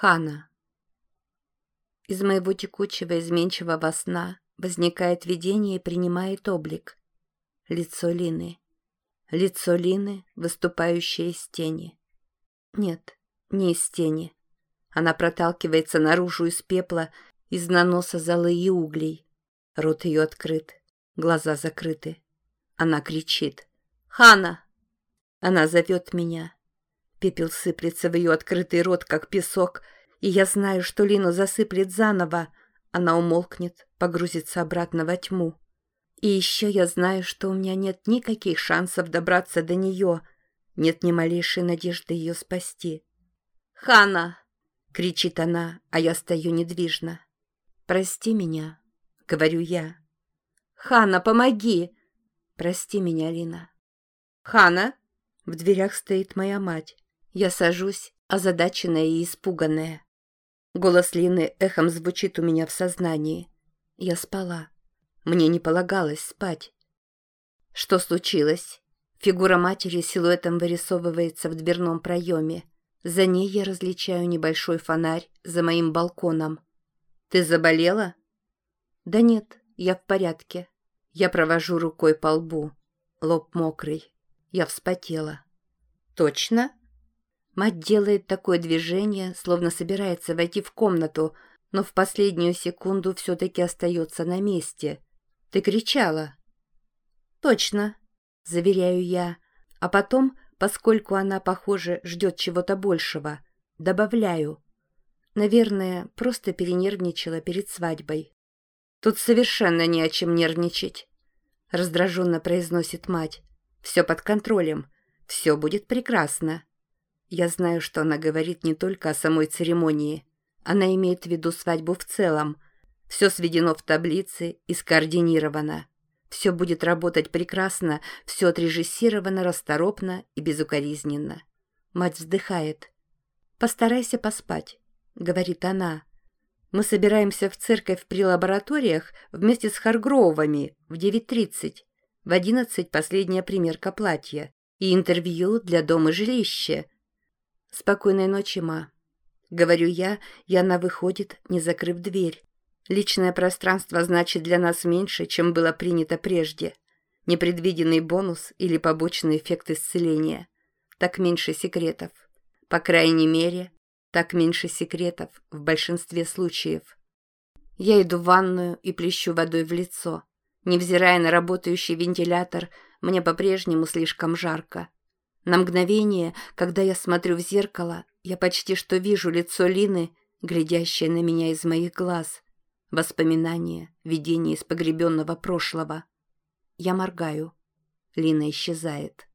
Хана. Из моего текучего изменчивого сна возникает видение и принимает облик. Лицо Лины. Лицо Лины, выступающее из тени. Нет, не из тени. Она проталкивается наружу из пепла, из наноса золы и углей. Рот ее открыт, глаза закрыты. Она кричит. «Хана!» Она зовет меня. Пепел сыплется в ее открытый рот, как песок, и я знаю, что Лину засыплет заново. Она умолкнет, погрузится обратно во тьму. И еще я знаю, что у меня нет никаких шансов добраться до нее, нет ни малейшей надежды ее спасти. «Хана!» — кричит она, а я стою недвижно. «Прости меня», — говорю я. «Хана, помоги!» «Прости меня, Лина». «Хана?» В дверях стоит моя мать. Я сажусь, озадаченная и испуганная. Голос Лины эхом звучит у меня в сознании. Я спала. Мне не полагалось спать. Что случилось? Фигура матери силуэтом вырисовывается в дверном проеме. За ней я различаю небольшой фонарь за моим балконом. «Ты заболела?» «Да нет, я в порядке». Я провожу рукой по лбу. Лоб мокрый. Я вспотела. «Точно?» Мать делает такое движение, словно собирается войти в комнату, но в последнюю секунду все-таки остается на месте. «Ты кричала?» «Точно», — заверяю я. А потом, поскольку она, похоже, ждет чего-то большего, добавляю. Наверное, просто перенервничала перед свадьбой. «Тут совершенно не о чем нервничать», — раздраженно произносит мать. «Все под контролем. Все будет прекрасно». Я знаю, что она говорит не только о самой церемонии. Она имеет в виду свадьбу в целом. Все сведено в таблице и скоординировано. Все будет работать прекрасно, все отрежиссировано расторопно и безукоризненно. Мать вздыхает. «Постарайся поспать», — говорит она. «Мы собираемся в церковь при лабораториях вместе с Харгроувами в 9.30. В 11 последняя примерка платья и интервью для дома жилища. «Спокойной ночи, ма». Говорю я, и она выходит, не закрыв дверь. Личное пространство значит для нас меньше, чем было принято прежде. Непредвиденный бонус или побочный эффект исцеления. Так меньше секретов. По крайней мере, так меньше секретов в большинстве случаев. Я иду в ванную и плещу водой в лицо. Невзирая на работающий вентилятор, мне по-прежнему слишком жарко. На мгновение, когда я смотрю в зеркало, я почти что вижу лицо Лины, глядящее на меня из моих глаз. Воспоминания, видение из погребенного прошлого. Я моргаю. Лина исчезает.